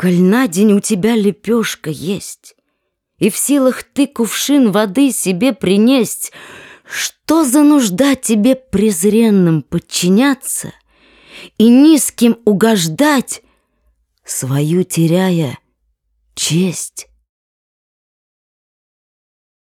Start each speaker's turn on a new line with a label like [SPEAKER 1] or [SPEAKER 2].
[SPEAKER 1] Коль на день у тебя лепешка есть, И в силах ты кувшин воды себе принесть, Что за нужда тебе презренным подчиняться И низким угождать, Свою теряя честь?